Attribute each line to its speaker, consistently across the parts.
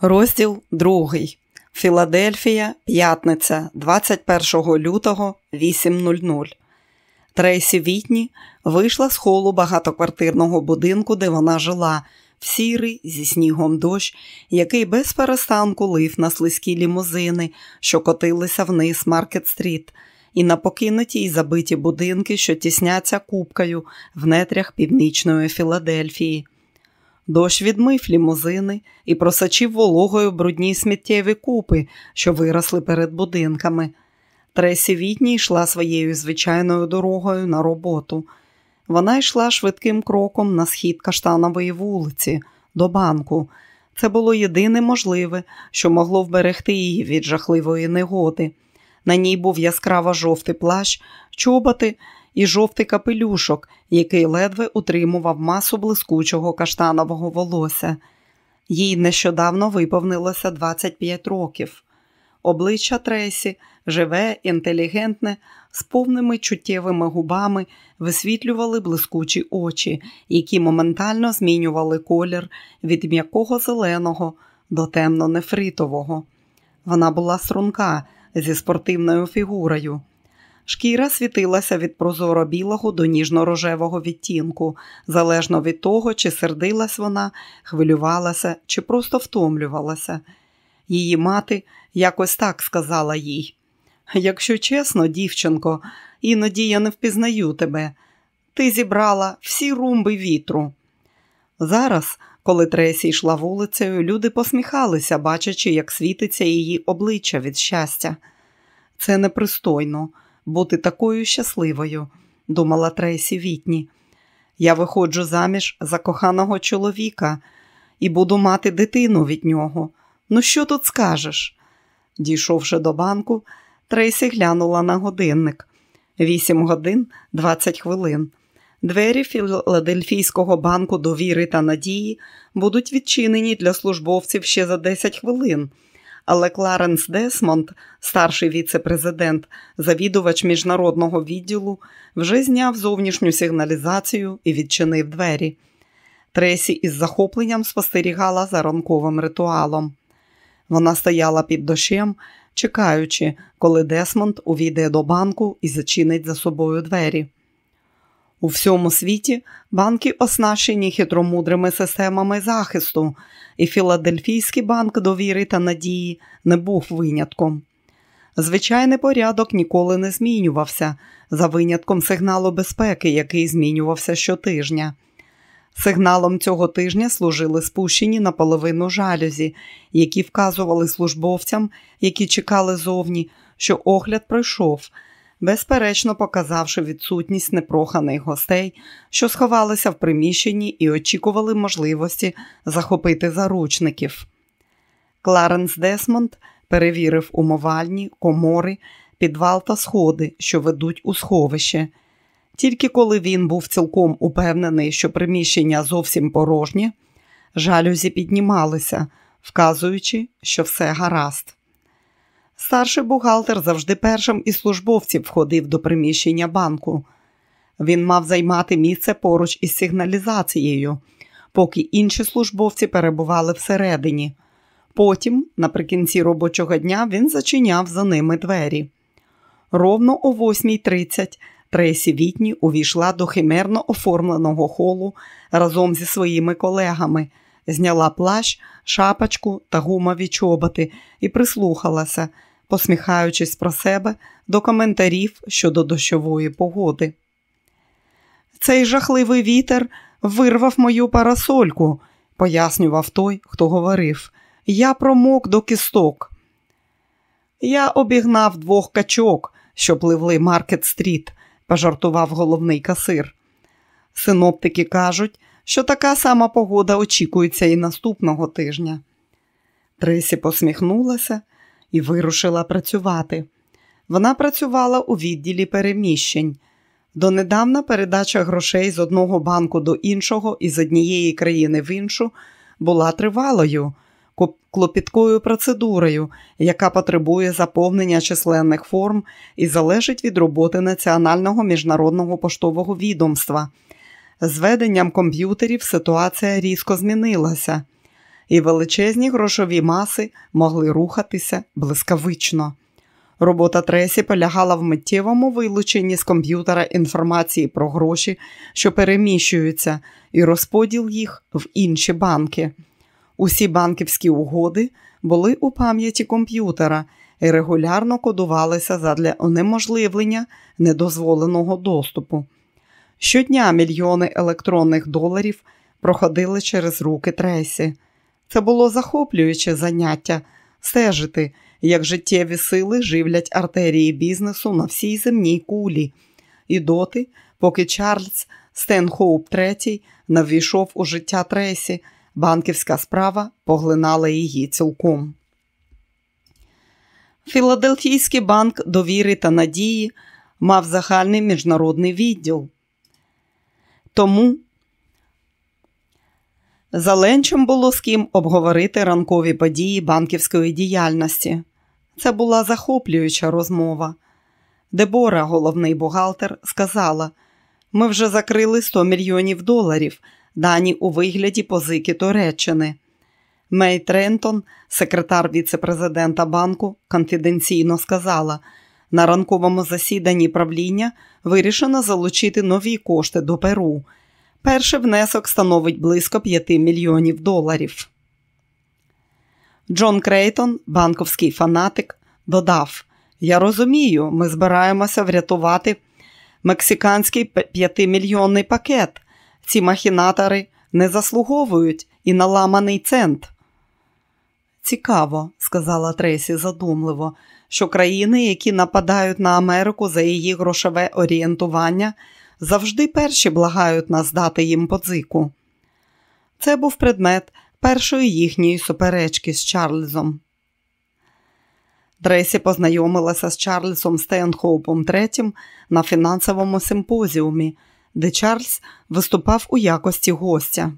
Speaker 1: Розділ 2. Філадельфія, п'ятниця, 21 лютого 8.00. Трейсі Вітні вийшла з холу багатоквартирного будинку, де вона жила, в сірий зі снігом дощ, який без перестанку лив на слизькі лімузини, що котилися вниз Маркет-стріт, і на покинуті й забиті будинки, що тісняться купкою в нетрях північної Філадельфії. Дощ відмив лімузини і просочив вологою брудні сміттєві купи, що виросли перед будинками. Тресі Вітні йшла своєю звичайною дорогою на роботу. Вона йшла швидким кроком на схід Каштанової вулиці, до банку. Це було єдине можливе, що могло вберегти її від жахливої негоди. На ній був яскраво жовтий плащ, чоботи і жовтий капелюшок, який ледве утримував масу блискучого каштанового волосся. Їй нещодавно виповнилося 25 років. Обличчя Тресі, живе, інтелігентне, з повними чуттєвими губами висвітлювали блискучі очі, які моментально змінювали колір від м'якого зеленого до темно-нефритового. Вона була струнка зі спортивною фігурою. Шкіра світилася від прозоро білого до ніжно-рожевого відтінку, залежно від того, чи сердилась вона, хвилювалася, чи просто втомлювалася. Її мати якось так сказала їй: Якщо чесно, дівчинко, іноді я не впізнаю тебе. Ти зібрала всі румби вітру. Зараз, коли Тресі йшла вулицею, люди посміхалися, бачачи, як світиться її обличчя від щастя. Це непристойно бути такою щасливою, думала Трейсі Вітні. Я виходжу заміж за коханого чоловіка і буду мати дитину від нього. Ну, що тут скажеш? Дійшовши до банку, Трейсі глянула на годинник. Вісім годин двадцять хвилин. Двері Філадельфійського банку довіри та надії будуть відчинені для службовців ще за 10 хвилин але Кларенс Десмонд, старший віце-президент, завідувач міжнародного відділу, вже зняв зовнішню сигналізацію і відчинив двері. Тресі із захопленням спостерігала за ранковим ритуалом. Вона стояла під дощем, чекаючи, коли Десмонд увійде до банку і зачинить за собою двері. У всьому світі банки оснащені хитромудрими системами захисту, і Філадельфійський банк довіри та надії не був винятком. Звичайний порядок ніколи не змінювався, за винятком сигналу безпеки, який змінювався щотижня. Сигналом цього тижня служили спущені наполовину жалюзі, які вказували службовцям, які чекали зовні, що огляд пройшов безперечно показавши відсутність непроханих гостей, що сховалися в приміщенні і очікували можливості захопити заручників. Кларенс Десмонд перевірив умивальні, комори, підвал та сходи, що ведуть у сховище. Тільки коли він був цілком упевнений, що приміщення зовсім порожнє, жалюзі піднімалися, вказуючи, що все гаразд. Старший бухгалтер завжди першим із службовців входив до приміщення банку. Він мав займати місце поруч із сигналізацією, поки інші службовці перебували всередині. Потім, наприкінці робочого дня, він зачиняв за ними двері. Ровно о 8.30 Тресі Вітні увійшла до химерно оформленого холу разом зі своїми колегами, зняла плащ, шапочку та гумові чоботи і прислухалася, посміхаючись про себе до коментарів щодо дощової погоди. Цей жахливий вітер вирвав мою парасольку, пояснював той, хто говорив. Я промок до кісток. Я обігнав двох качок, що пливли Маркет Стріт, пожартував головний касир. Синоптики кажуть, що така сама погода очікується і наступного тижня. Тресі посміхнулася і вирушила працювати. Вона працювала у відділі переміщень. Донедавна передача грошей з одного банку до іншого і з однієї країни в іншу була тривалою, клопіткою процедурою, яка потребує заповнення численних форм і залежить від роботи Національного міжнародного поштового відомства. З веденням комп'ютерів ситуація різко змінилася. і величезні грошові маси могли рухатися блискавично. Робота Тресі полягала в миттєвому вилученні з комп'ютера інформації про гроші, що переміщуються, і розподіл їх в інші банки. Усі банківські угоди були у пам'яті комп'ютера і регулярно кодувалися задля унеможливлення недозволеного доступу. Щодня мільйони електронних доларів проходили через руки Тресі. Це було захоплююче заняття стежити, як життєві сили живлять артерії бізнесу на всій земній кулі, і доти, поки Чарльз Стенхоуп III не ввійшов у життя Тресі, банківська справа поглинала її цілком. Філадельфійський банк довіри та надії мав загальний міжнародний відділ. Тому за Ленчем було з ким обговорити ранкові події банківської діяльності. Це була захоплююча розмова. Дебора, головний бухгалтер, сказала: ми вже закрили 100 мільйонів доларів, дані у вигляді позики Туреччини. Мей Трентон, секретар віце-президента банку, конфіденційно сказала: на ранковому засіданні правління вирішено залучити нові кошти до Перу. Перший внесок становить близько 5 мільйонів доларів. Джон Крейтон, банковський фанатик, додав: Я розумію, ми збираємося врятувати мексиканський 5-мільйонний пакет. Ці махінатори не заслуговують і на ламаний цент. Цікаво, сказала Тресі задумливо, що країни, які нападають на Америку за її грошове орієнтування, завжди перші благають нас дати їм позику. Це був предмет першої їхньої суперечки з Чарльзом. Тресі познайомилася з Чарльзом Стенхоупом III на фінансовому симпозіумі, де Чарльз виступав у якості гостя.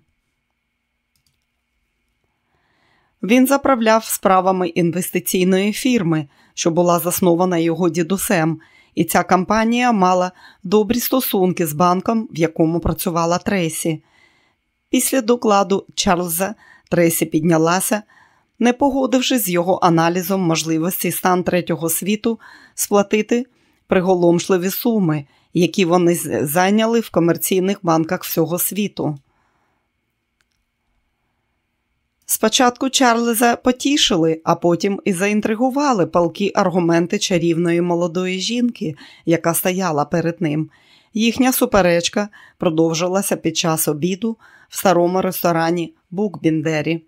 Speaker 1: Він заправляв справами інвестиційної фірми, що була заснована його дідусем, і ця компанія мала добрі стосунки з банком, в якому працювала Тресі. Після докладу Чарльза Тресі піднялася, не погодившись з його аналізом можливості стан третього світу сплатити приголомшливі суми, які вони зайняли в комерційних банках всього світу. Спочатку Чарльза потішили, а потім і заінтригували палкі аргументи чарівної молодої жінки, яка стояла перед ним. Їхня суперечка продовжилася під час обіду в старому ресторані Букбіндері.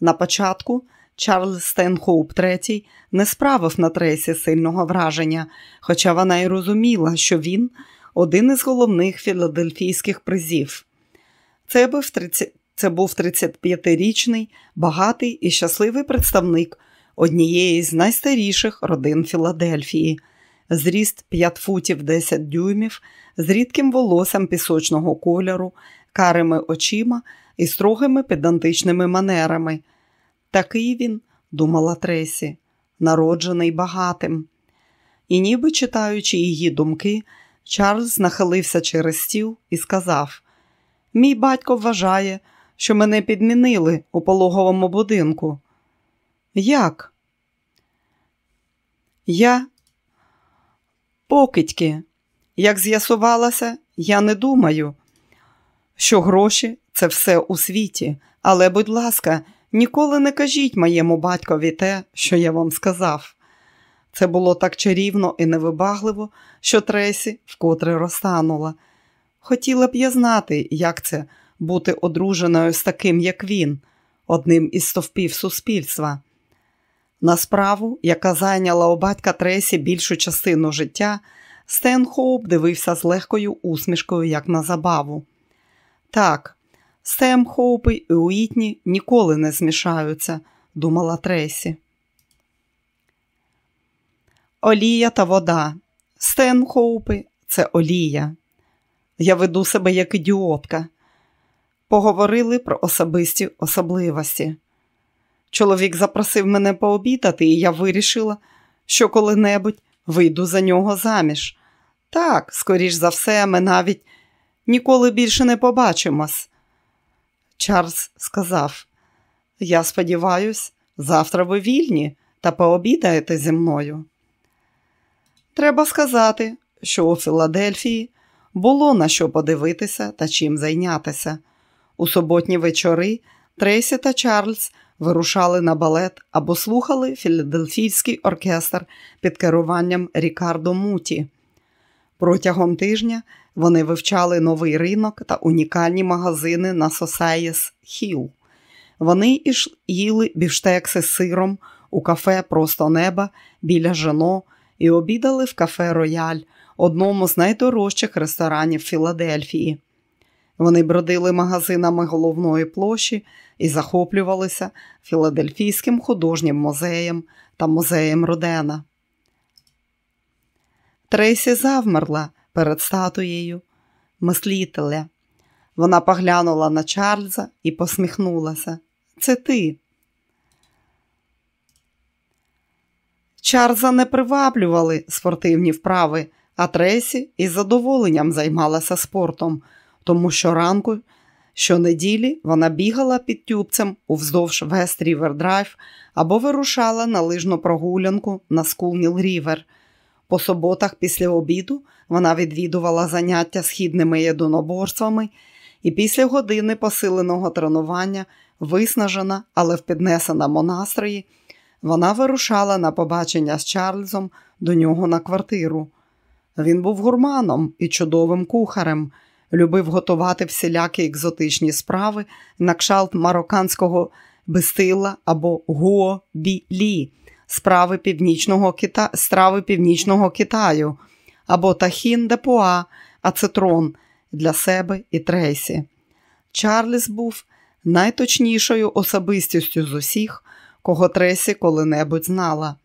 Speaker 1: На початку Чарльз Стенхоуп III не справив на тресі сильного враження, хоча вона й розуміла, що він один із головних філадельфійських призів. Це був 30 це був 35-річний, багатий і щасливий представник однієї з найстаріших родин Філадельфії, зріст 5 футів 10 дюймів, з рідким волоссям пісочного кольору, карими очима і строгими педантичними манерами. Такий він, думала Тресі, народжений багатим. І, ніби читаючи її думки, Чарльз нахилився через стіл і сказав: Мій батько вважає, що мене підмінили у пологовому будинку. Як? Я покидьки. Як з'ясувалося, я не думаю, що гроші це все у світі, але, будь ласка, ніколи не кажіть моєму батькові те, що я вам сказав. Це було так чарівно і невибагливо, що Тресі вкотре розтанула. Хотіла б я знати, як це бути одруженою з таким, як він, одним із стовпів суспільства. На справу, яка зайняла у батька Тресі більшу частину життя, Стен Хоуп дивився з легкою усмішкою, як на забаву. Так, Стем Хоупи і Уітні ніколи не змішаються, думала Тресі. Олія та вода. Стен Хоупи це олія. Я веду себе як ідіотка поговорили про особисті особливості. Чоловік запросив мене пообідати, і я вирішила, що коли-небудь вийду за нього заміж. Так, скоріш за все, ми навіть ніколи більше не побачимось. Чарльз сказав: Я сподіваюсь, завтра ви вільні та пообідаєте зі мною. Треба сказати, що у Філадельфії було на що подивитися та чим зайнятися. У суботні вечори Трейсі та Чарльз вирушали на балет або слухали філадельфійський оркестр під керуванням Рікардо Муті. Протягом тижня вони вивчали новий ринок та унікальні магазини на Сосаєс Хіл. Вони їли біштекси з сиром у кафе Просто неба біля Жено і обідали в кафе Рояль, одному з найдорожчих ресторанів Філадельфії. Вони бродили магазинами головної площі і захоплювалися Філадельфійським художнім музеєм та музеєм Родена. Трейсі завмерла перед статуєю мислителя. Вона поглянула на Чарльза і посміхнулася. Це ти. Чарльза не приваблювали спортивні вправи, а Тресі із задоволенням займалася спортом, тому щоранку щонеділі вона бігала підтюпцем уздовж Вест Рівер Драйв або вирушала на лижну прогулянку на Скулкіл Рівер. По суботах після обіду вона відвідувала заняття східними єдиноборствами і після години посиленого тренування, виснажена, але в піднесеному настрої, вона вирушала на побачення з Чарльзом до нього на квартиру. Він був гурманом і чудовим кухарем, любив готувати всілякі екзотичні страви на кшалт марокканського бестила або гуо-бі-лі, справи північного Кита... північного Китаю, або тахін де пуа, ацитрон для себе і Трейсі. Чарльз був найточнішою особистістю з усіх, кого Тресі коли-небудь знала.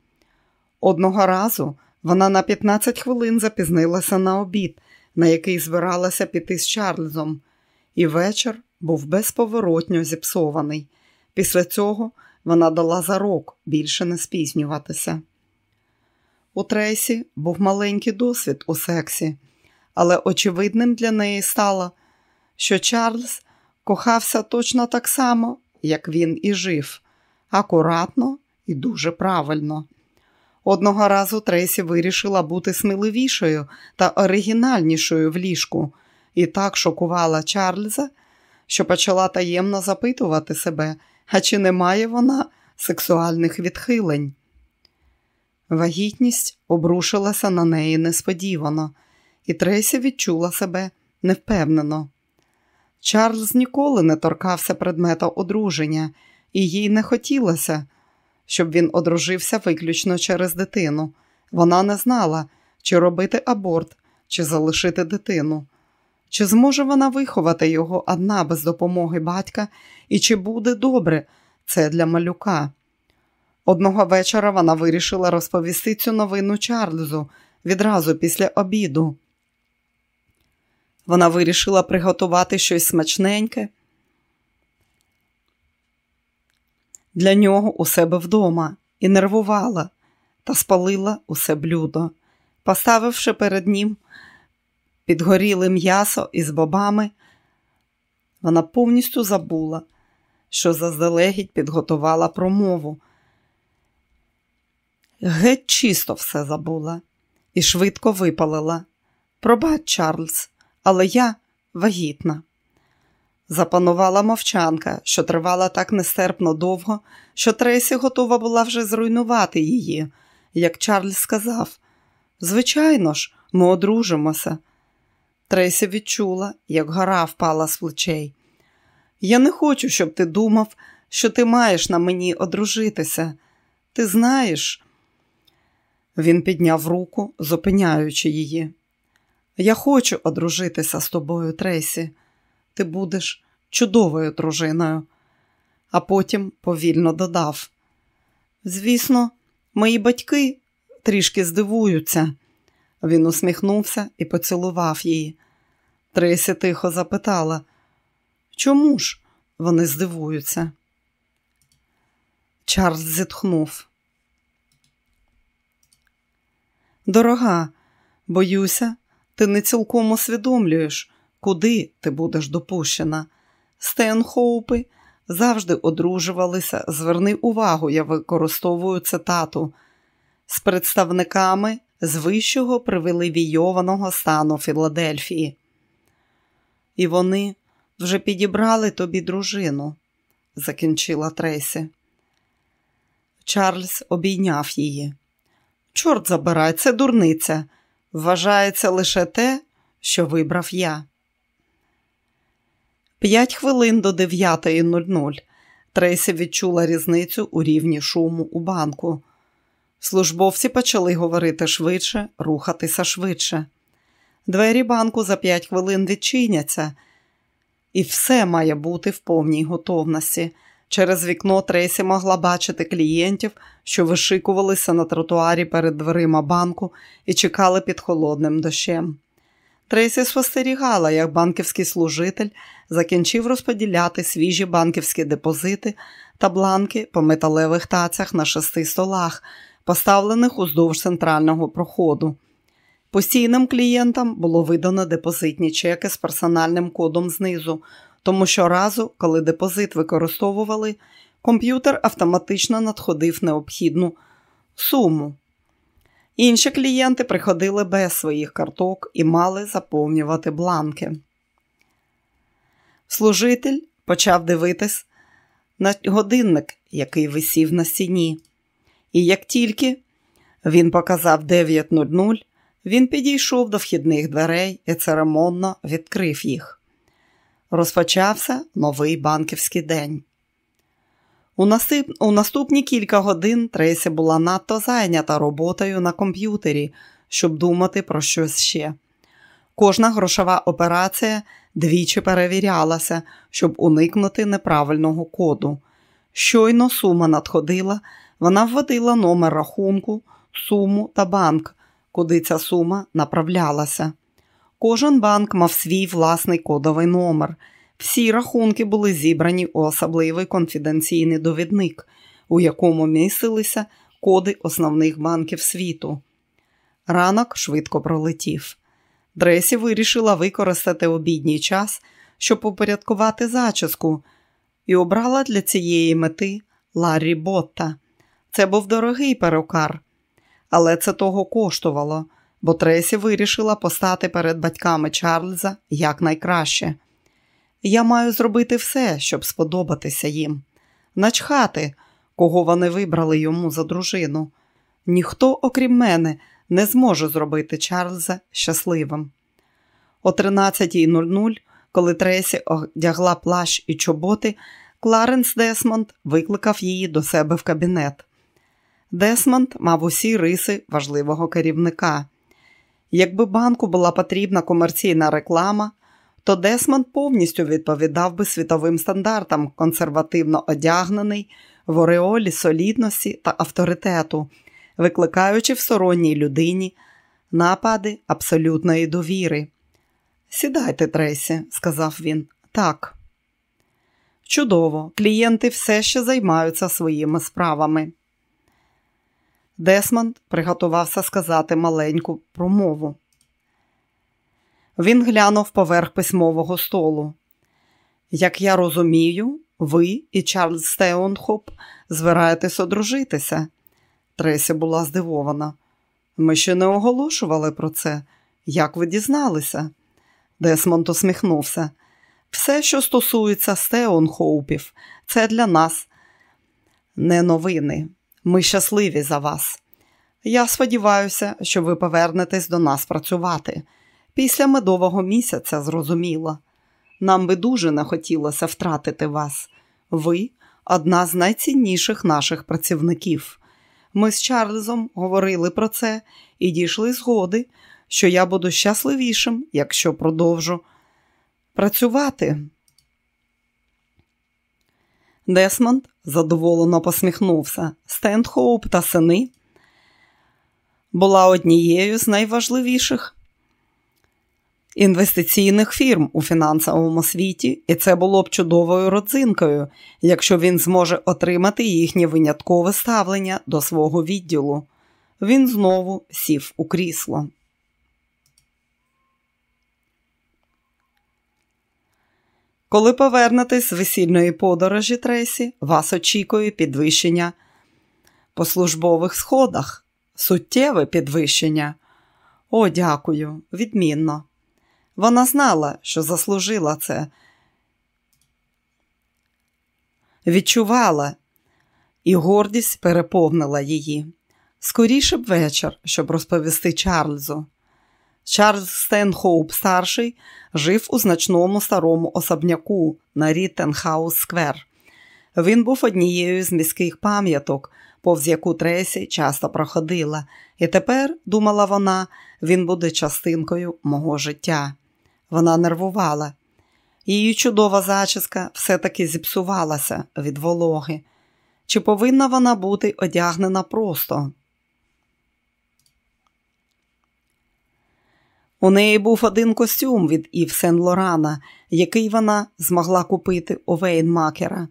Speaker 1: Одного разу вона на 15 хвилин запізнилася на обід, на який збиралася піти з Чарльзом, і вечір був безповоротньо зіпсований. Після цього вона дала зарок більше не спізнюватися. У Трейсі був маленький досвід у сексі, але очевидним для неї стало, що Чарльз кохався точно так само, як він і жив, акуратно і дуже правильно. Одного разу Трейсі вирішила бути сміливішою та оригінальнішою в ліжку і так шокувала Чарльза, що почала таємно запитувати себе, а чи не має вона сексуальних відхилень. Вагітність обрушилася на неї несподівано, і Трейсі відчула себе невпевнено. Чарльз ніколи не торкався предмета одруження, і їй не хотілося, щоб він одружився виключно через дитину. Вона не знала, чи робити аборт, чи залишити дитину. Чи зможе вона виховати його одна без допомоги батька, і чи буде добре це для малюка? Одного вечора вона вирішила розповісти цю новину Чарльзу відразу після обіду. Вона вирішила приготувати щось смачненьке для нього у себе вдома і нервувала та спалила усе блюдо, поставивши перед ним підгоріле м'ясо із бобами, вона повністю забула, що заздалегідь підготувала промову. Геть чисто все забула і швидко випалила. Пробач, Чарльз, але я вагітна. Запанувала мовчанка, що тривала так нестерпно довго, що Тресі готова була вже зруйнувати її, як Чарльз сказав. Звичайно ж, ми одружимося. Тресі відчула, як гора впала з плечей. Я не хочу, щоб ти думав, що ти маєш на мені одружитися. Ти знаєш. Він підняв руку, зупиняючи її. Я хочу одружитися з тобою, Тресі. Ти будеш чудовою дружиною. А потім повільно додав. Звісно, мої батьки трішки здивуються. Він усміхнувся і поцілував її. Тресі тихо запитала, чому ж вони здивуються? Чарльз зітхнув. Дорога, боюся, ти не цілком усвідомлюєш, куди ти будеш допущена. Стенхоупи завжди одружувалися. Зверни увагу, я використовую цитату з представниками з вищого привілейованого стану Філадельфії. І вони вже підібрали тобі дружину, закінчила Трейсі. Чарльз обійняв її. Чорт забирай, це дурниця. Вважається лише те, що вибрав я. П'ять хвилин до 9.00 Трейсі відчула різницю у рівні шуму у банку. Службовці почали говорити швидше, рухатися швидше. Двері банку за п'ять хвилин відчиняться, і все має бути в повній готовності. Через вікно Трейсі могла бачити клієнтів, що вишикувалися на тротуарі перед дверима банку і чекали під холодним дощем. Трейсі спостерігала, як банківський служитель закінчив розподіляти свіжі банківські депозити та бланки по металевих тацях на шести столах, поставлених уздовж центрального проходу. Постійним клієнтам було видано депозитні чеки з персональним кодом знизу, тому що разу, коли депозит використовували, комп'ютер автоматично надходив необхідну суму. Інші клієнти приходили без своїх карток і мали заповнювати бланки. Служитель почав дивитись на годинник, який висів на стіні. І як тільки він показав 9.00, він підійшов до вхідних дверей і церемонно відкрив їх. Розпочався новий банківський день. У, наступ... У наступні кілька годин Трейсі була надто зайнята роботою на комп'ютері, щоб думати про щось ще. Кожна грошова операція двічі перевірялася, щоб уникнути неправильного коду. Щойно сума надходила, вона вводила номер рахунку, суму та банк, куди ця сума направлялася. Кожен банк мав свій власний кодовий номер. Всі рахунки були зібрані у особливий конфіденційний довідник, у якому містилися коди основних банків світу. Ранок швидко пролетів. Дресі вирішила використати обідній час, щоб упорядкувати зачіску, і обрала для цієї мети Ларрі Ботта. Це був дорогий перукар, але це того коштувало, бо Тресі вирішила постати перед батьками Чарльза якнайкраще. Я маю зробити все, щоб сподобатися їм, начхати, кого вони вибрали йому за дружину. Ніхто, окрім мене, не зможе зробити Чарльза щасливим. О 13.00, коли Тресі одягла плащ і чоботи, Кларенс Десмонд викликав її до себе в кабінет. Десмонд мав усі риси важливого керівника. Якби банку була потрібна комерційна реклама, то Десмонд повністю відповідав би світовим стандартам, консервативно одягнений в ореолі солідності та авторитету, викликаючи в сторонній людині напади абсолютної довіри. Сідайте, Тресі, сказав він. Так. Чудово, клієнти все ще займаються своїми справами. Десмонд приготувався сказати маленьку промову. Він глянув поверх письмового столу. Як я розумію, ви і Чарльз Стеонхоп збираєтесь одружитися. Тресі була здивована. Ми ще не оголошували про це. Як ви дізналися? Десмонд усміхнувся. Все, що стосується Стеонхоупів, це для нас не новини. Ми щасливі за вас. Я сподіваюся, що ви повернетесь до нас працювати. Після медового місяця зрозуміло. Нам би дуже не хотілося втратити вас. Ви одна з найцінніших наших працівників. Ми з Чарльзом говорили про це і дійшли згоди, що я буду щасливішим, якщо продовжу працювати. Десмонд задоволено посміхнувся. Стендхоуп та сини була однією з найважливіших інвестиційних фірм у фінансовому світі, і це було б чудовою родзинкою, якщо він зможе отримати їхнє виняткове ставлення до свого відділу. Він знову сів у крісло. Коли повернетесь з весільної подорожі Тресі, вас очікує підвищення по службових сходах, суттєве підвищення. О, дякую, відмінно. Вона знала, що заслужила це. Відчувала, і гордість переповнила її. Скоріше б вечір, щоб розповісти Чарльзу. Чарльз Стенхоуп старший жив у значному старому особняку на Ріттенхаус Сквер. Він був однією з міських пам'яток, повз яку Тресі часто проходила, і тепер, думала вона, він буде частинкою мого життя. Вона нервувала. Її чудова зачіска все-таки зіпсувалася від вологи. Чи повинна вона бути одягнена просто? У неї був один костюм від Ів Сен Лорана, який вона змогла купити у Вейнмакера.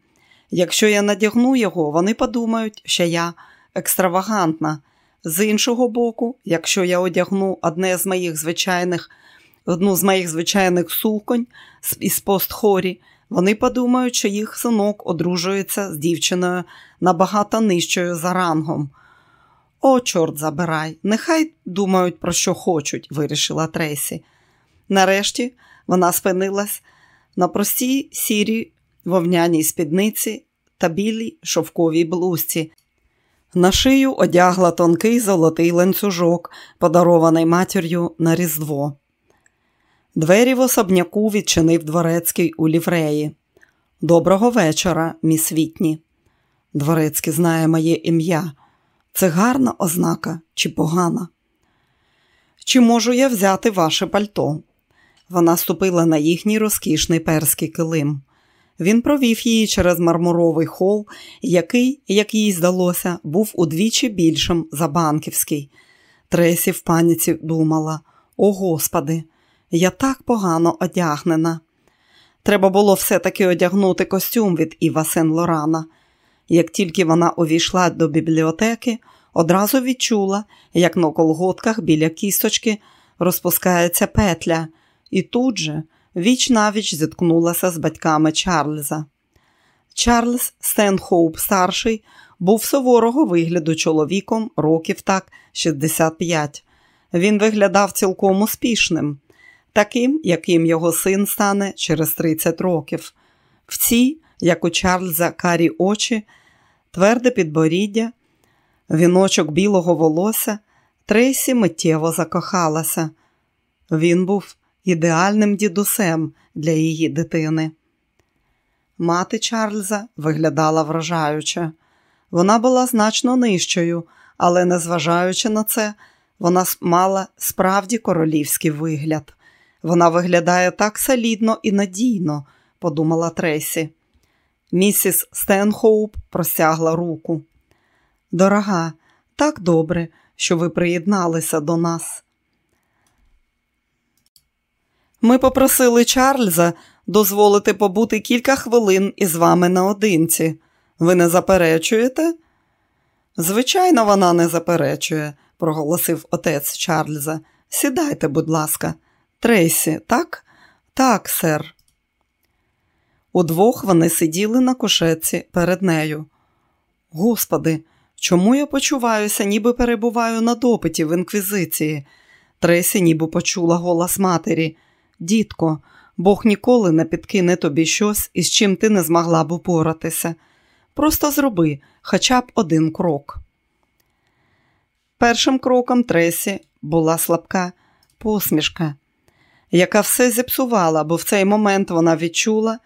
Speaker 1: Якщо я надягну його, вони подумають, що я екстравагантна. З іншого боку, якщо я одягну одне з моїх звичайних, одну з моїх звичайних суконь із постхорі, вони подумають, що їх синок одружується з дівчиною набагато нижчою за рангом. О, чорт забирай, нехай думають, про що хочуть, вирішила Тресі. Нарешті вона спинилась на простій сірій вовняній спідниці та білій шовковій блузці. На шию одягла тонкий золотий ланцюжок, подарований матір'ю на Різдво. Двері в особняку відчинив дворецький у лівреї. Доброго вечора, міс Вітні. Дворецький знає моє ім'я. Це гарна ознака чи погана? Чи можу я взяти ваше пальто? Вона ступила на їхній розкішний перський килим. Він провів її через мармуровий хол, який, як їй здалося, був удвічі більшим за банківський. Тресі в паніці думала: О Господи, я так погано одягнена. Треба було все-таки одягнути костюм від Іва Сен Лорана. Як тільки вона увійшла до бібліотеки, одразу відчула, як на колготках біля кісточки розпускається петля, і тут же віч навіч зіткнулася з батьками Чарльза. Чарльз Стенхоуп старший був суворого вигляду чоловіком років так 65. Він виглядав цілком успішним, таким, яким його син стане через 30 років. В ці, як у Чарльза, карі очі, тверде підборіддя, віночок білого волосся, Трейсі миттєво закохалася. Він був ідеальним дідусем для її дитини. Мати Чарльза виглядала вражаюче. Вона була значно нижчою, але, незважаючи на це, вона мала справді королівський вигляд. Вона виглядає так солідно і надійно, подумала Тресі. Місіс Стенхоуп простягла руку. Дорога, так добре, що ви приєдналися до нас. Ми попросили Чарльза дозволити побути кілька хвилин із вами наодинці. Ви не заперечуєте? Звичайно, вона не заперечує, проголосив отець Чарльза. Сідайте, будь ласка. Трейсі, так? Так, сер. Удвох вони сиділи на кушетці перед нею. Господи, чому я почуваюся, ніби перебуваю на допиті в інквізиції? Тресі ніби почула голос матері. Дітко, Бог ніколи не підкине тобі щось, із чим ти не змогла б упоратися. Просто зроби хоча б один крок. Першим кроком Тресі була слабка посмішка, яка все зіпсувала, бо в цей момент вона відчула,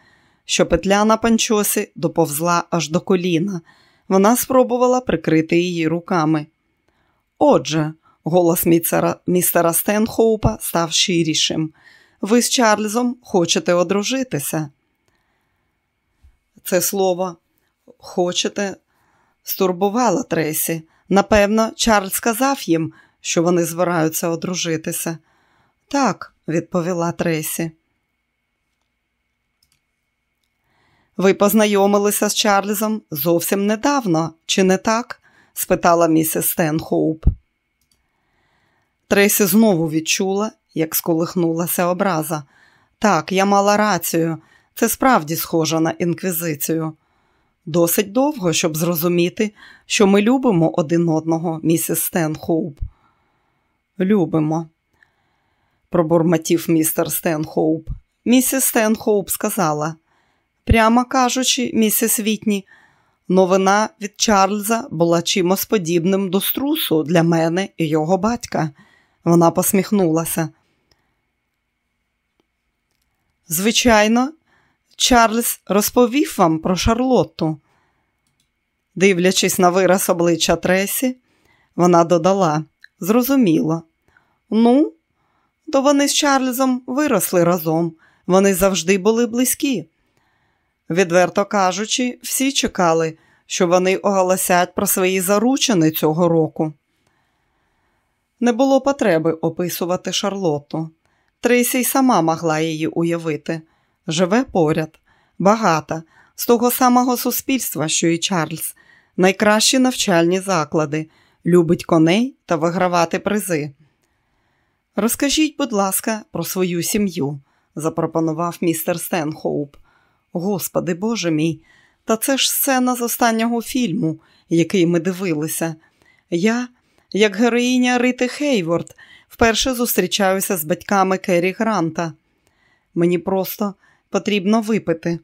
Speaker 1: що петля на панчосі доповзла аж до коліна. Вона спробувала прикрити її руками. Отже, голос містера, містера Стенхоупа став щирішим. Ви з Чарльзом хочете одружитися. Це слово хочете стурбувало Тресі. Напевно, Чарльз сказав їм, що вони збираються одружитися. Так, відповіла Тресі. Ви познайомилися з Чарльзом зовсім недавно, чи не так? спитала місіс Стенхоуп. Тресі знову відчула, як сколихнулася образа. Так, я мала рацію. Це справді схоже на інквізицію. Досить довго, щоб зрозуміти, що ми любимо один одного, місіс Стенхоуп. Любимо, пробурмотів містер Стенхоуп. Місіс Стенхоуп сказала, прямо кажучи, місіс Вітні, новина від Чарльза була чимось подібним до струсу для мене і його батька. Вона посміхнулася. Звичайно, Чарльз розповів вам про Шарлотту. Дивлячись на вираз обличчя Тресі, вона додала зрозуміло. Ну, то вони з Чарльзом виросли разом, вони завжди були близькі. Відверто кажучи, всі чекали, що вони оголосять про свої заручини цього року. Не було потреби описувати Шарлотту. Трейсі й сама могла її уявити. Живе поряд, багата, з того самого суспільства, що і Чарльз, найкращі навчальні заклади, любить коней та вигравати призи. Розкажіть, будь ласка, про свою сім'ю, запропонував містер Стенхоуп. Господи Боже мій, та це ж сцена з останнього фільму, який ми дивилися. Я, як героїня Рити Хейворд, вперше зустрічаюся з батьками Керрі Гранта. Мені просто потрібно випити.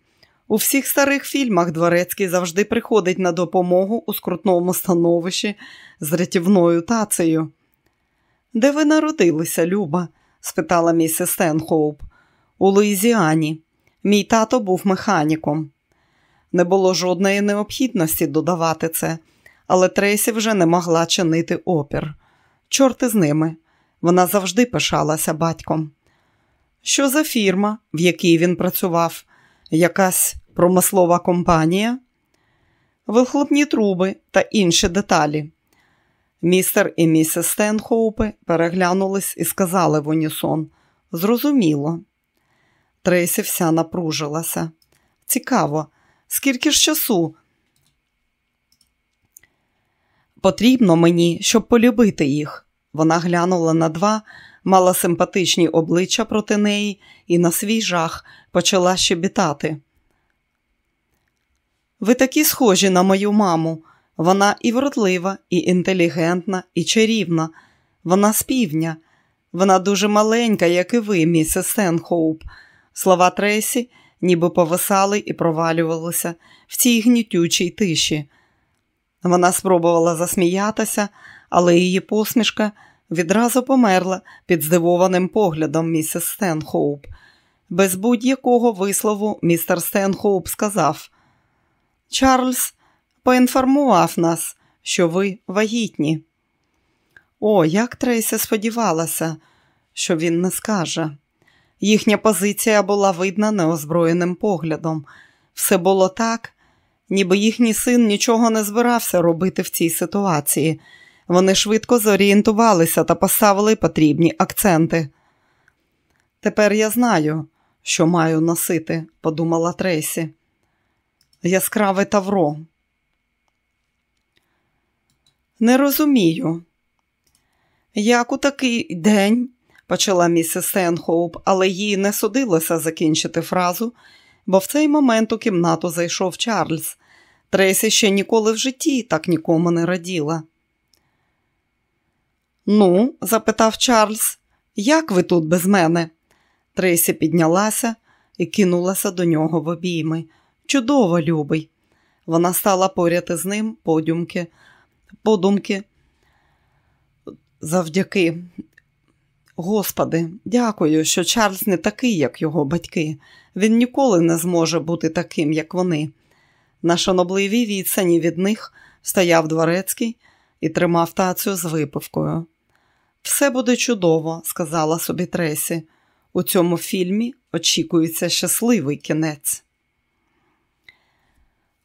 Speaker 1: У всіх старих фільмах Дворецький завжди приходить на допомогу у скрутному становищі з рятівною тацею. Де ви народилися, Люба? спитала місіс Стенхоуп. У Луїзіані. Мій тато був механіком. Не було жодної необхідності додавати це, але Трейсі вже не могла чинити опір. Чорти з ними. Вона завжди пишалася батьком. Що за фірма, в якій він працював? Якась промислова компанія? Вихлопні труби та інші деталі. Містер і місіс Стенхоупи переглянулись і сказали в унісон Зрозуміло. Трейсі вся напружилася. Цікаво, скільки ж часу потрібно мені, щоб полюбити їх. Вона глянула на два малосимпатичні обличчя проти неї і на свій жах почала щебітати. Ви такі схожі на мою маму. Вона і вродлива, і інтелігентна, і чарівна. Вона з півдня. Вона дуже маленька, як і ви, місіс Сенхоуп. Слова Тресі ніби повисали і провалювалися в цій гнітючій тиші. Вона спробувала засміятися, але її посмішка відразу померла під здивованим поглядом місіс Стенхоуп. Без будь-якого вислову містер Стенхоуп сказав: Чарльз поінформував нас, що ви вагітні. О, як Трейся сподівалася, що він не скаже. Їхня позиція була видна неозброєним поглядом. Все було так, ніби їхній син нічого не збирався робити в цій ситуації. Вони швидко зорієнтувалися та поставили потрібні акценти. Тепер я знаю, що маю носити, подумала Трейсі. Яскраве тавро. Не розумію. Як у такий день, почала місіс Сенхоуп, але їй не судилося закінчити фразу, бо в цей момент у кімнату зайшов Чарльз. Трейсі ще ніколи в житті так нікому не раділа. Ну, запитав Чарльз, як ви тут без мене? Трейсі піднялася і кинулася до нього в обійми. Чудово, любий. Вона стала поряд із ним подумки, подумки. Завдяки. Господи, дякую, що Чарльз не такий, як його батьки. Він ніколи не зможе бути таким, як вони. На шанобливій відстані від них стояв дворецький і тримав тацю з випивкою. Все буде чудово, сказала собі Тресі. У цьому фільмі очікується щасливий кінець.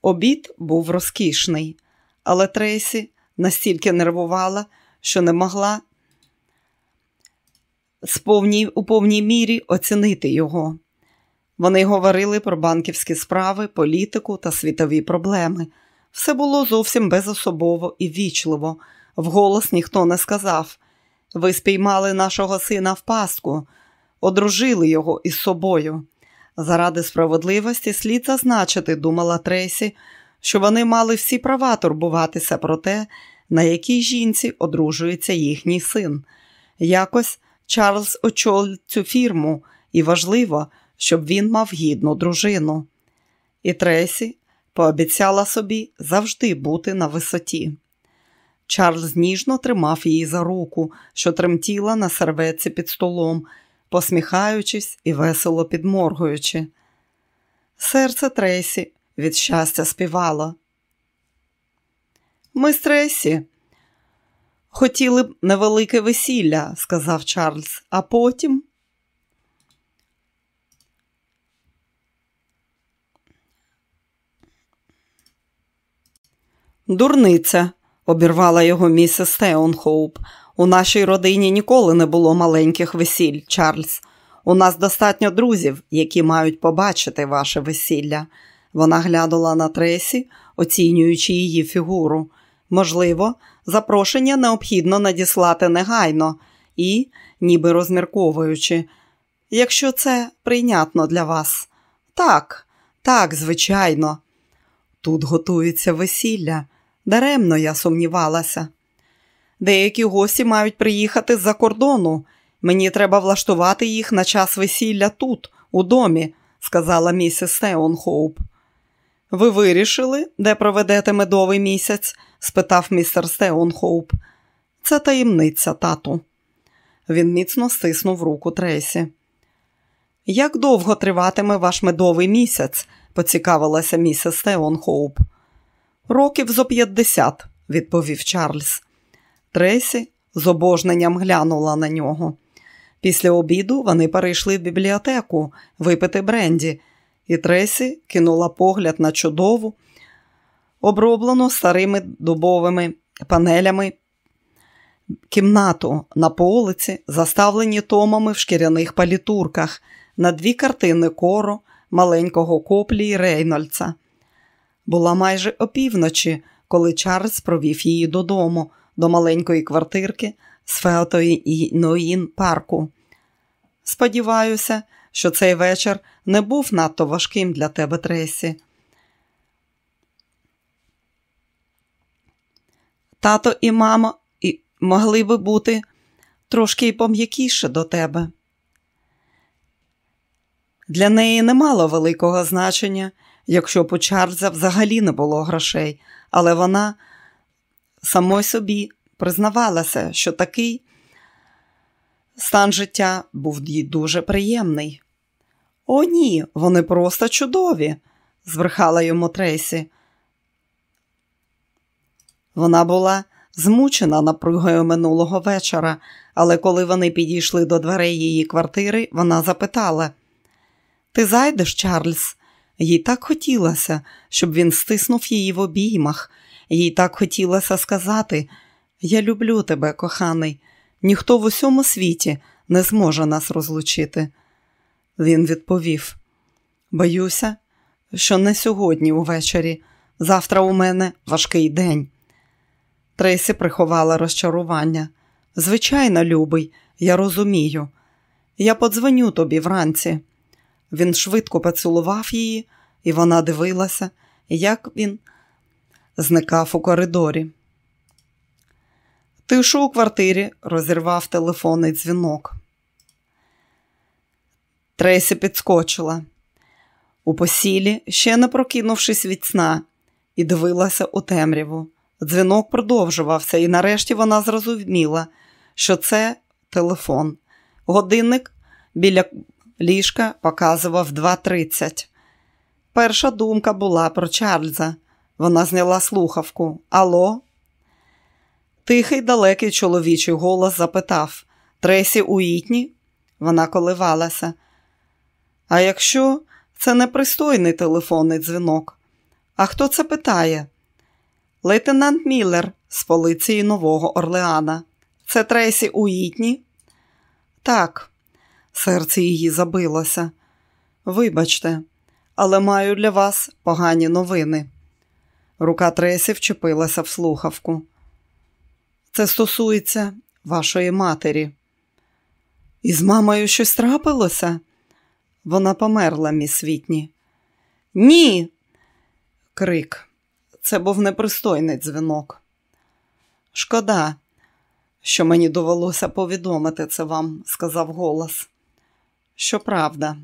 Speaker 1: Обід був розкішний, але Тресі настільки нервувала, що не могла у повній мірі оцінити його. Вони говорили про банківські справи, політику та світові проблеми. Все було зовсім безособово і вічливо. Вголос ніхто не сказав. Ви спіймали нашого сина в пастку, одружили його із собою. Заради справедливості слід зазначити, думала Трейсі, що вони мали всі права турбуватися про те, на якій жінці одружується їхній син. Якось Чарльз очолив цю фірму, і важливо, щоб він мав гідну дружину. І Тресі пообіцяла собі завжди бути на висоті. Чарльз ніжно тримав її за руку, що тремтіла на серветці під столом, посміхаючись і весело підморгуючи. Серце Тресі від щастя співало. Ми з хотіли б невелике весілля, сказав Чарльз, а потім. Дурниця, обірвала його місіс Теонхоуп. У нашій родині ніколи не було маленьких весіль, Чарльз. У нас достатньо друзів, які мають побачити ваше весілля. Вона глянула на тресі, оцінюючи її фігуру. Можливо, запрошення необхідно надіслати негайно і, ніби розмірковуючи, якщо це прийнятно для вас. Так, так, звичайно. Тут готується весілля. Даремно я сумнівалася. Деякі гості мають приїхати з-за кордону. Мені треба влаштувати їх на час весілля тут, у домі, сказала місіс Стеонхоуп. Ви вирішили, де проведете медовий місяць? спитав містер Стеонхоуп. Це таємниця, тату. Він міцно стиснув руку Тресі. Як довго триватиме ваш медовий місяць? поцікавилася місіс Стеонхоуп. Років зо п'ятдесят, відповів Чарльз. Тресі з обожненням глянула на нього. Після обіду вони перейшли в бібліотеку випити бренді, і Тресі кинула погляд на чудову, оброблену старими дубовими панелями кімнату на полиці, заставлені томами в шкіряних палітурках, на дві картини коро, маленького коплі і Рейнольдса. Була майже опівночі, коли Чарльз провів її додому, до маленької квартирки з Феотої Ноїн парку. Сподіваюся, що цей вечір не був надто важким для тебе, Тресі. Тато і мама і могли би бути трошки й пом'якіше до тебе. Для неї не мало великого значення, якщо б у Чарльза взагалі не було грошей, але вона самой собі признавалася, що такий стан життя був їй дуже приємний. О, ні, вони просто чудові, збрехала йому Трейсі. Вона була змучена напругою минулого вечора, але коли вони підійшли до дверей її квартири, вона запитала: Ти зайдеш, Чарльз? Їй так хотілося, щоб він стиснув її в обіймах. Їй так хотілося сказати: Я люблю тебе, коханий, ніхто в усьому світі не зможе нас розлучити. Він відповів: Боюся, що не сьогодні увечері. Завтра у мене важкий день. Трейсі приховала розчарування. Звичайно, любий, я розумію. Я подзвоню тобі вранці. Він швидко поцілував її, і вона дивилася, як він зникав у коридорі. Тишу у квартирі розірвав телефонний дзвінок. Трейсі підскочила. У посілі, ще не прокинувшись від сна, і дивилася у темряву. Дзвінок продовжувався, і нарешті вона зрозуміла, що це телефон. Годинник біля ліжка показував 2.30. Перша думка була про Чарльза. Вона зняла слухавку. Ало? Тихий далекий чоловічий голос запитав Тресі Уітні? Вона коливалася. А якщо це непристойний телефонний дзвінок? А хто це питає? Лейтенант Міллер з поліції Нового Орлеана. Це Тресі Уітні? Так, серце її забилося. Вибачте, але маю для вас погані новини. Рука Тресі вчепилася в слухавку. Це стосується вашої матері. І з мамою щось трапилося? Вона померла, міс Вітні. Ні. Крик. Це був непристойний дзвінок. Шкода, що мені довелося повідомити це вам, сказав голос. Щоправда.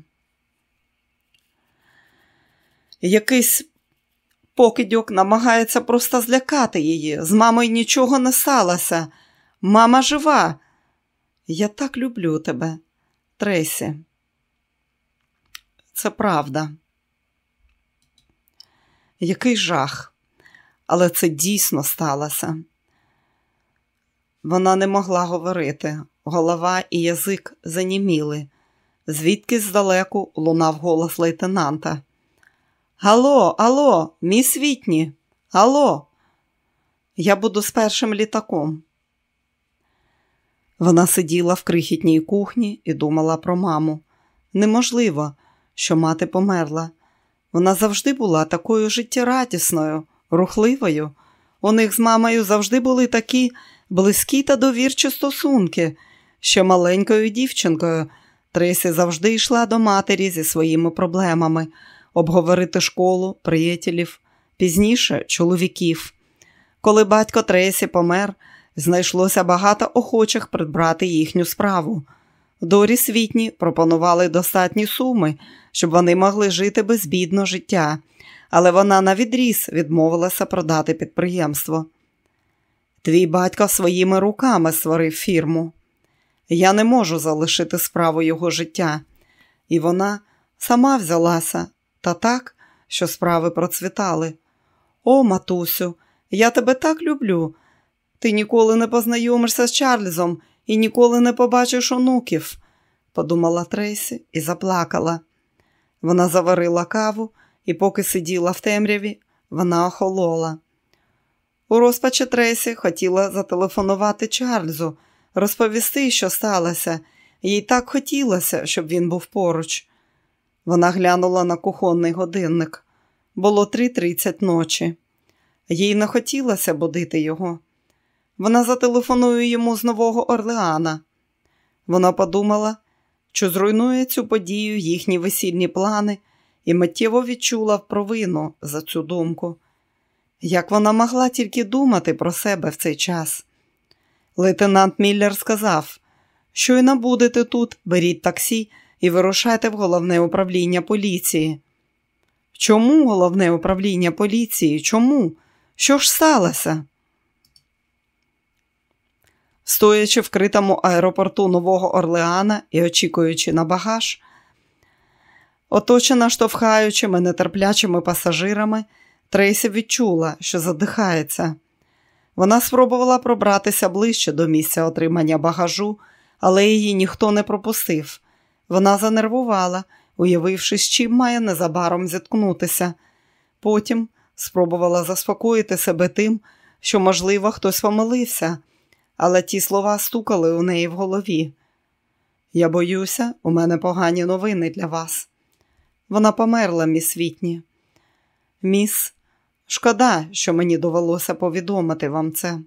Speaker 1: Якийсь покидьок намагається просто злякати її. З мамою нічого не сталося. Мама жива. Я так люблю тебе, Тресі. Це правда. Який жах, але це дійсно сталося. Вона не могла говорити, голова і язик заніміли, звідки здалеку лунав голос лейтенанта. Алло, алло, міс Вітні, алло, я буду з першим літаком. Вона сиділа в крихітній кухні і думала про маму. Неможливо, що мати померла. Вона завжди була такою життєрадісною, рухливою. У них з мамою завжди були такі близькі та довірчі стосунки, що маленькою дівчинкою Тресі завжди йшла до матері зі своїми проблемами обговорити школу, приятелів, пізніше чоловіків. Коли батько Тресі помер, знайшлося багато охочих придбати їхню справу. Дорі світні пропонували достатні суми, щоб вони могли жити безбідно життя, але вона навідріз відмовилася продати підприємство. Твій батько своїми руками створив фірму. Я не можу залишити справу його життя, і вона сама взялася та так, що справи процвітали. О, матусю, я тебе так люблю. Ти ніколи не познайомишся з Чарльзом і ніколи не побачиш онуків, подумала Трейсі і заплакала. Вона заварила каву і, поки сиділа в темряві, вона охолола. У розпачі Тресі хотіла зателефонувати Чарльзу, розповісти, що сталося, їй так хотілося, щоб він був поруч. Вона глянула на кухонний годинник. Було 3.30 ночі. Їй не хотілося будити його. Вона зателефонує йому з Нового Орлеана. Вона подумала, що зруйнує цю подію їхні весільні плани і миттєво відчула провину за цю думку. Як вона могла тільки думати про себе в цей час? Лейтенант Міллер сказав, що й набудете тут, беріть таксі і вирушайте в головне управління поліції. Чому головне управління поліції? Чому? Що ж сталося? Стоячи в критому аеропорту Нового Орлеана і очікуючи на багаж, оточена штовхаючими нетерплячими пасажирами, Трейсі відчула, що задихається. Вона спробувала пробратися ближче до місця отримання багажу, але її ніхто не пропустив. Вона занервувала, уявивши, з чим має незабаром зіткнутися. Потім спробувала заспокоїти себе тим, що, можливо, хтось помилився, але ті слова стукали у неї в голові. Я боюся, у мене погані новини для вас. Вона померла, міс Вітні. Міс, шкода, що мені довелося повідомити вам це.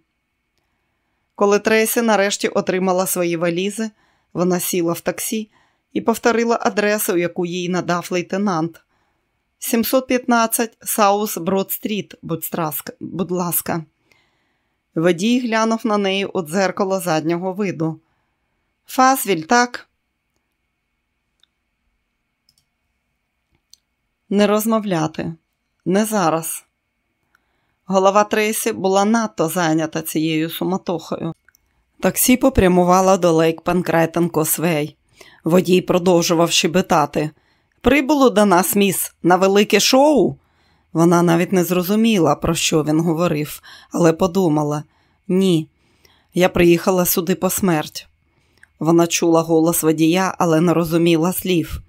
Speaker 1: Коли Трейсі нарешті отримала свої валізи, вона сіла в таксі і повторила адресу, яку їй надав лейтенант. 715 Саус Брод-стріт, будь ласка. Водій глянув на неї у дзеркало заднього виду. Фасвіль, так? Не розмовляти, не зараз. Голова Трейсі була надто зайнята цією суматохою. Таксі попрямувала до Лейк Панкрайтен Косвей. Водій продовжував щебетати. Прибуло до нас, міс, на велике шоу. Вона навіть не зрозуміла, про що він говорив, але подумала ні, я приїхала сюди по смерть. Вона чула голос водія, але не розуміла слів.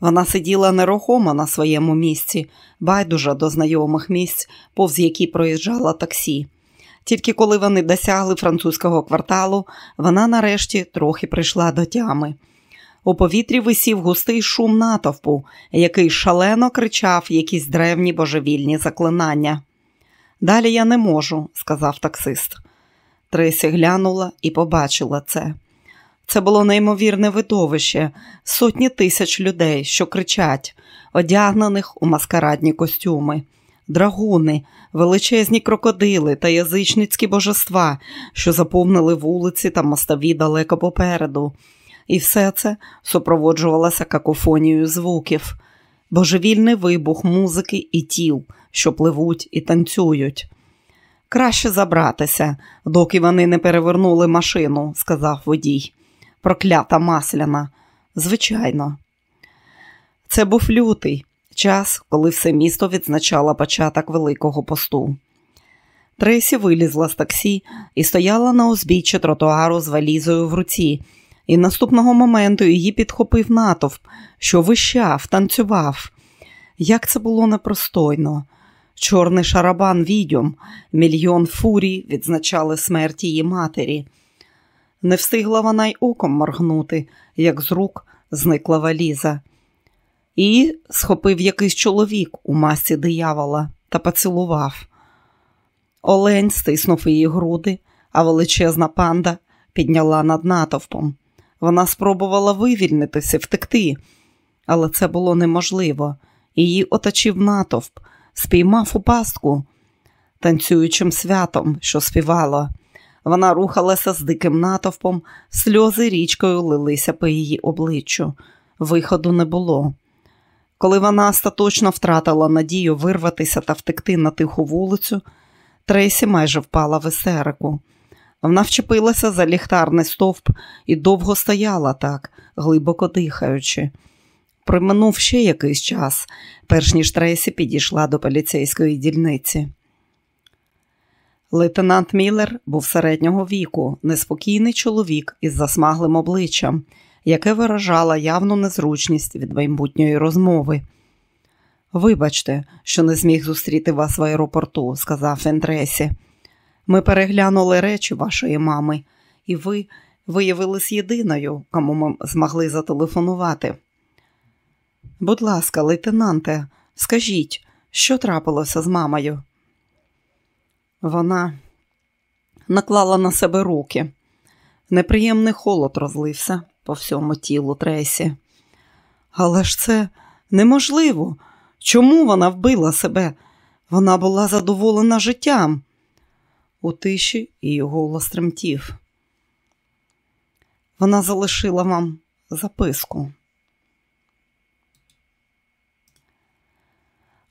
Speaker 1: Вона сиділа нерухомо на своєму місці, байдужа до знайомих місць, повз які проїжджала таксі. Тільки коли вони досягли французького кварталу, вона нарешті трохи прийшла до тями. У повітрі висів густий шум натовпу, який шалено кричав якісь древні божевільні заклинання. Далі я не можу, сказав таксист. Тресі глянула і побачила це. Це було неймовірне видовище, сотні тисяч людей, що кричать, одягнених у маскарадні костюми, драгуни, величезні крокодили та язичницькі божества, що заповнили вулиці та мостові далеко попереду. І все це супроводжувалося какофонією звуків, божевільний вибух музики і тіл, що пливуть і танцюють. Краще забратися, доки вони не перевернули машину, сказав водій. Проклята масляна. Звичайно. Це був лютий час, коли все місто відзначало початок Великого посту. Тресі вилізла з таксі і стояла на узбіччі тротуару з валізою в руці, і наступного моменту її підхопив натовп, що вищав, танцював. Як це було непростойно. Чорний шарабан відьом, мільйон фурій відзначали смерть її матері. Не встигла вона й оком моргнути, як з рук зникла валіза. І схопив якийсь чоловік у масці диявола та поцілував. Олень стиснув її груди, а величезна панда підняла над натовпом. Вона спробувала вивільнитися, втекти, але це було неможливо. Її оточив натовп, спіймав у пастку танцюючим святом, що співало. Вона рухалася з диким натовпом, сльози річкою лилися по її обличчю. Виходу не було. Коли вона остаточно втратила надію вирватися та втекти на тиху вулицю, Трейсі майже впала в істерику. Вона вчепилася за ліхтарний стовп і довго стояла так, глибоко дихаючи. Приминув ще якийсь час, перш ніж Трейсі підійшла до поліцейської дільниці. Лейтенант Міллер був середнього віку, неспокійний чоловік із засмаглим обличчям, яке виражало явну незручність від майбутньої розмови. Вибачте, що не зміг зустріти вас в аеропорту, сказав Ентресі. Ми переглянули речі вашої мами, і ви виявились єдиною, кому ми змогли зателефонувати. Будь ласка, лейтенанте, скажіть, що трапилося з мамою? Вона наклала на себе руки. Неприємний холод розлився по всьому тілу Тресі. Але ж це неможливо. Чому вона вбила себе? Вона була задоволена життям. У тиші її голос тремтів. Вона залишила вам записку.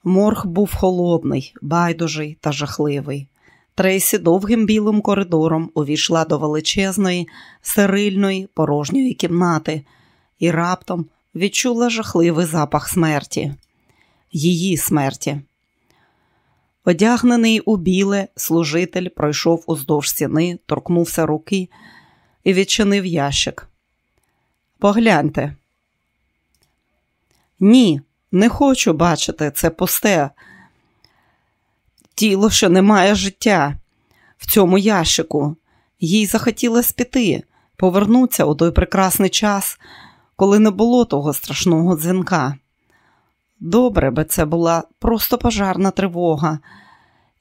Speaker 1: Морг був холодний, байдужий та жахливий. Трейсі довгим білим коридором увійшла до величезної, стерильної, порожньої кімнати і раптом відчула жахливий запах смерті, її смерті. Одягнений у біле, служитель пройшов уздовж стіни, торкнувся руки і відчинив ящик. Погляньте. Ні, не хочу бачити це пусте тіло, що не має життя в цьому ящику. Їй захотілося піти, повернутися у той прекрасний час, коли не було того страшного дзвінка. Добре би це була просто пожарна тривога,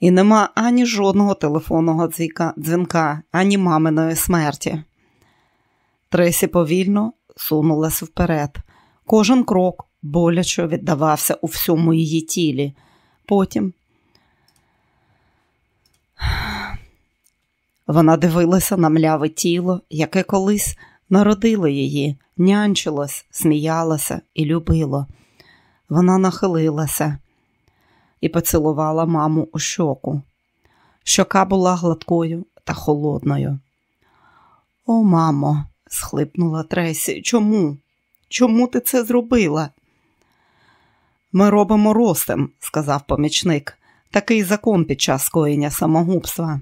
Speaker 1: і нема ані жодного телефонного дзвінка, ані маминої смерті. Тресі повільно сунулася вперед. Кожен крок боляче віддавався у всьому її тілі. Потім вона дивилася на мляве тіло, яке колись народило її, нянчилось, сміялося і любило. Вона нахилилася і поцілувала маму у щоку. Щока була гладкою та холодною. О, мамо, схлипнула Тресі, чому? Чому ти це зробила? Ми робимо ростем, сказав помічник. Такий закон під час скоєння самогубства.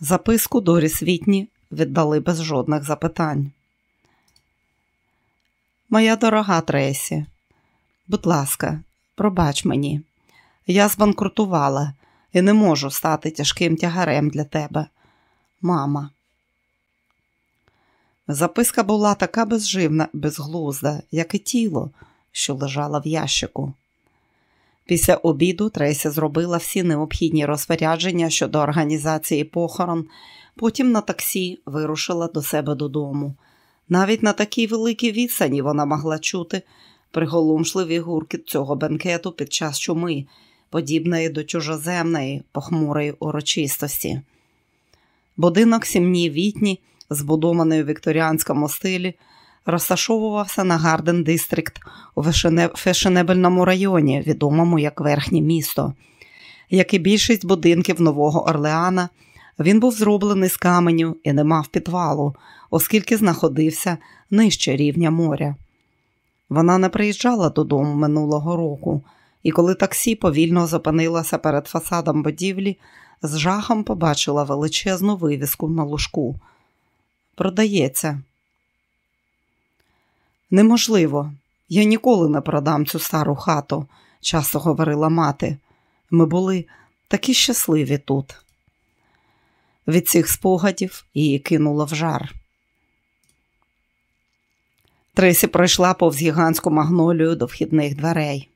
Speaker 1: Записку Доріс Вітні віддали без жодних запитань. Моя дорога Тресі, будь ласка, пробач мені, я збанкрутувала і не можу стати тяжким тягарем для тебе. Мама. Записка була така безживна, безглузда, як і тіло, що лежала в ящику. Після обіду Трейсі зробила всі необхідні розпорядження щодо організації похорон, потім на таксі вирушила до себе додому. Навіть на такій великій відстані вона могла чути приголомшливі гурки цього бенкету під час чуми, подібної до чужоземної похмурої урочистості. Будинок сім'ї Вітні, збудований у вікторіанському стилі, розташовувався на Гарден Дистрикт у фешенебельному районі, відомому як Верхнє місто. Як і більшість будинків Нового Орлеана, він був зроблений з каменю і не мав підвалу, оскільки знаходився нижче рівня моря. Вона не приїжджала додому минулого року, і коли таксі повільно зупинилося перед фасадом будівлі, з жахом побачила величезну вивіску на лужку. Продається. Неможливо, я ніколи не продам цю стару хату, часто говорила мати. Ми були такі щасливі тут. Від цих спогадів її кинуло в жар. Тресі пройшла повз гігантську магнолію до вхідних дверей.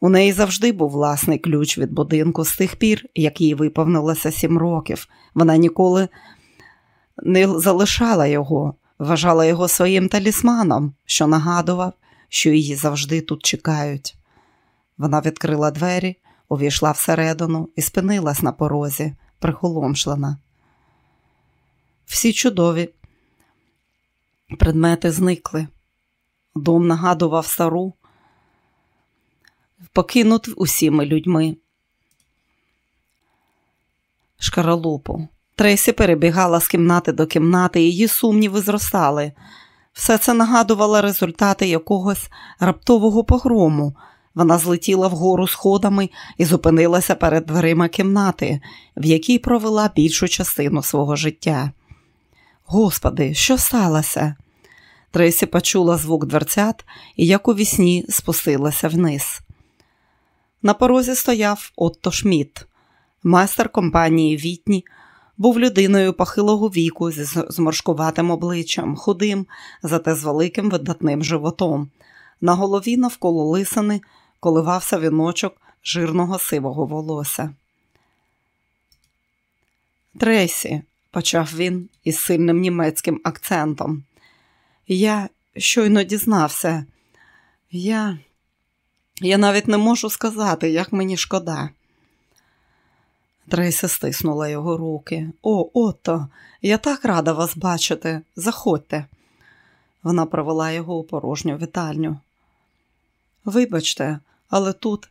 Speaker 1: У неї завжди був власний ключ від будинку з тих пір, як їй виповнилося сім років. Вона ніколи не залишала його, вважала його своїм талісманом, що нагадував, що її завжди тут чекають. Вона відкрила двері, увійшла всередину і спинилась на порозі, приголомшлена. Всі чудові предмети зникли. Дом нагадував стару, покинут усіми людьми. Шкаралупу. Тресі перебігала з кімнати до кімнати, її сумніви зростали. Все це нагадувало результати якогось раптового погрому. Вона злетіла вгору сходами і зупинилася перед дверима кімнати, в якій провела більшу частину свого життя. Господи, що сталося? Тресі почула звук дверцят і, як у вісні, спустилася вниз. На порозі стояв Отто Шмідт, майстер компанії Вітні, був людиною похилого віку зі зморшкуватим обличчям, худим, зате з великим видатним животом. На голові навколо лисини коливався віночок жирного сивого волосся. Тресі, почав він із сильним німецьким акцентом. Я щойно дізнався. Я Я навіть не можу сказати, як мені шкода. Трейсі стиснула його руки. О, ото, я так рада вас бачити. Заходьте. Вона провела його у порожню вітальню. Вибачте, але тут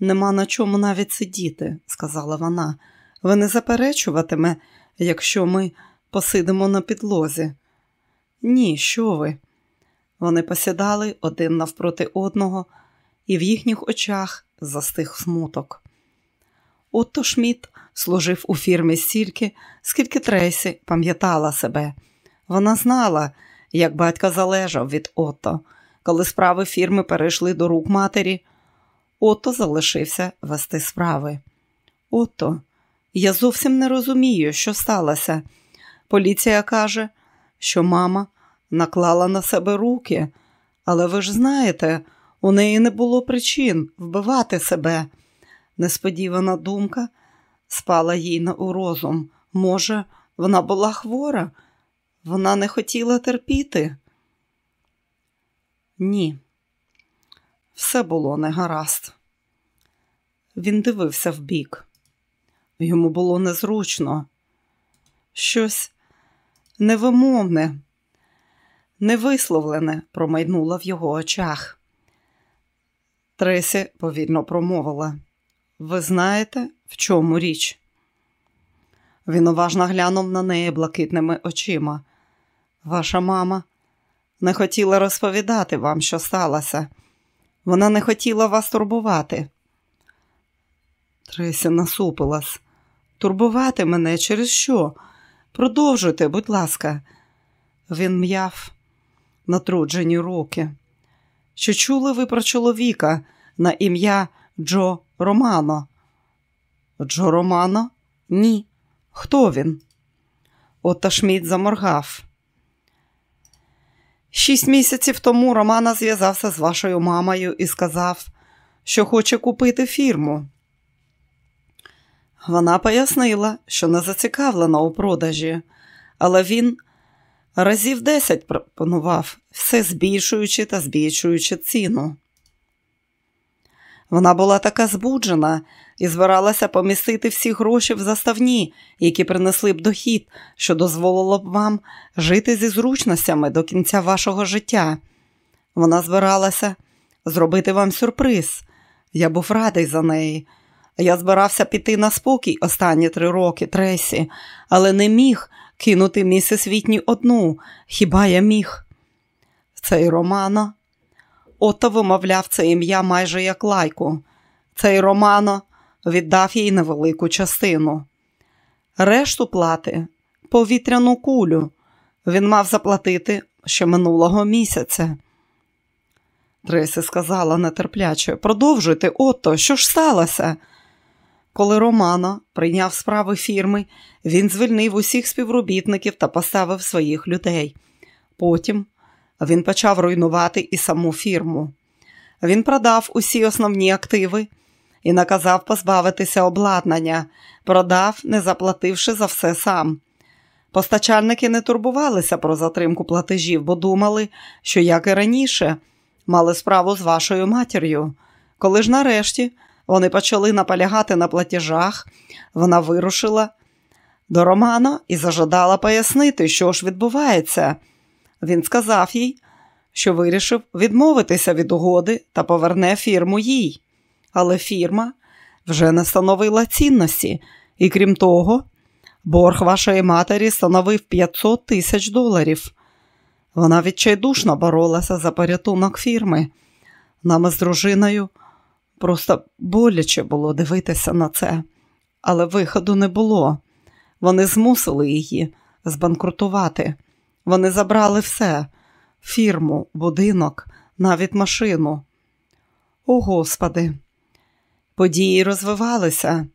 Speaker 1: нема на чому навіть сидіти, сказала вона. Ви не заперечуватиме, якщо ми посидимо на підлозі. Ні, що ви? Вони посідали один навпроти одного, і в їхніх очах застиг смуток. Отто Шмідт служив у фірмі стільки, скільки Трейсі пам'ятала себе. Вона знала, як батько залежав від Отто. Коли справи фірми перейшли до рук матері, Отто залишився вести справи. Отто, я зовсім не розумію, що сталося. Поліція каже, що мама наклала на себе руки, але ви ж знаєте, у неї не було причин вбивати себе. Несподівана думка спала їй на у розум. Може, вона була хвора, вона не хотіла терпіти. Ні, все було негаразд. Він дивився вбік. Йому було незручно, щось невимовне, невисловлене промайнуло в його очах. Тресі повільно промовила. Ви знаєте, в чому річ? Він уважно глянув на неї блакитними очима. Ваша мама не хотіла розповідати вам, що сталося. Вона не хотіла вас турбувати. Тресі насупилась. Турбувати мене через що? Продовжуйте, будь ласка. Він м'яв натруджені руки. Чи чули ви про чоловіка на ім'я Джо Романо? Джо Романо? Ні. Хто він? Отто заморгав. Шість місяців тому Романа зв'язався з вашою мамою і сказав, що хоче купити фірму. Вона пояснила, що не зацікавлена у продажі, але він разів десять пропонував, все збільшуючи та збільшуючи ціну. Вона була така збуджена і збиралася помістити всі гроші в заставні, які принесли б дохід, що дозволило б вам жити зі зручностями до кінця вашого життя. Вона збиралася зробити вам сюрприз. Я був радий за неї. Я збирався піти на спокій останні три роки, Тресі, але не міг кинути місіс Вітні одну. Хіба я міг? Цей Романо. Ото вимовляв це ім'я майже як лайку. Цей Романо віддав їй невелику частину. Решту плати повітряну кулю. Він мав заплатити ще минулого місяця. Тресі сказала нетерпляче, продовжуйте, ото, що ж сталося? Коли Романо прийняв справи фірми, він звільнив усіх співробітників та поставив своїх людей. Потім він почав руйнувати і саму фірму. Він продав усі основні активи і наказав позбавитися обладнання, продав, не заплативши за все сам. Постачальники не турбувалися про затримку платежів, бо думали, що, як і раніше, мали справу з вашою матір'ю. Коли ж нарешті вони почали наполягати на платежах, вона вирушила до Романа і зажадала пояснити, що ж відбувається. Він сказав їй, що вирішив відмовитися від угоди та поверне фірму їй. Але фірма вже не становила цінності, і крім того, борг вашої матері становив 500 тисяч доларів. Вона відчайдушно боролася за порятунок фірми. Нам з дружиною просто боляче було дивитися на це, але виходу не було. Вони змусили її збанкрутувати. Вони забрали все фірму, будинок, навіть машину. О, Господи! Події розвивалися.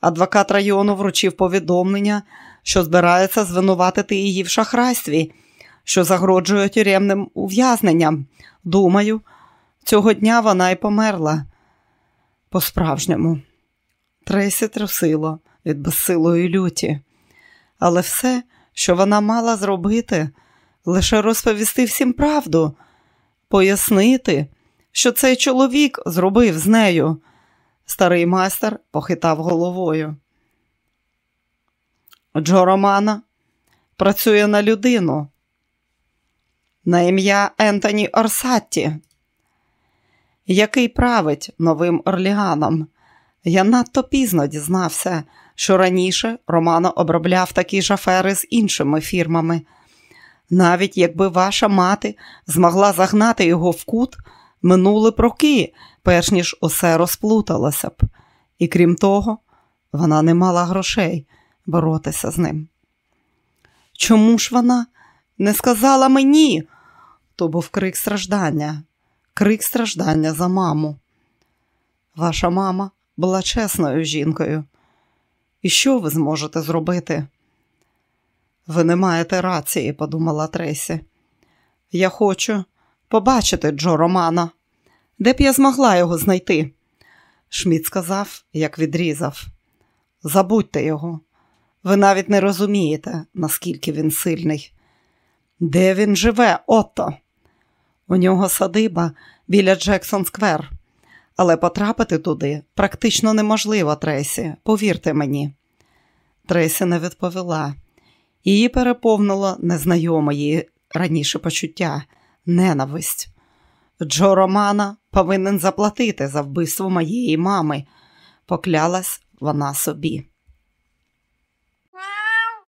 Speaker 1: Адвокат району вручив повідомлення, що збирається звинуватити її в шахрайстві, що загроджує тюремним ув'язненням. Думаю, цього дня вона й померла. По-справжньому. Трейсі трусило від безсилої люті. Але все, що вона мала зробити, лише розповісти всім правду, пояснити, що цей чоловік зробив з нею. Старий майстер похитав головою. Джо Романа працює на людину, на ім'я Ентоні Орсатті, який править новим Орліганом. Я надто пізно дізнався, що раніше Романо обробляв такі ж афери з іншими фірмами. Навіть якби ваша мати змогла загнати його в кут, минули б роки, перш ніж усе розплуталося б. І крім того, вона не мала грошей боротися з ним. Чому ж вона не сказала мені? То був крик страждання, крик страждання за маму. Ваша мама була чесною жінкою. І що ви зможете зробити? Ви не маєте рації, подумала Тресі. Я хочу побачити Джо Романа. Де б я змогла його знайти? Шміт сказав, як відрізав. Забудьте його. Ви навіть не розумієте, наскільки він сильний. Де він живе, Отто? У нього садиба біля Джексон Сквер але потрапити туди практично неможливо, Тресі, повірте мені. Тресі не відповіла. Її переповнило незнайоме її раніше почуття, ненависть. Джо Романа повинен заплатити за вбивство моєї мами, поклялась вона собі.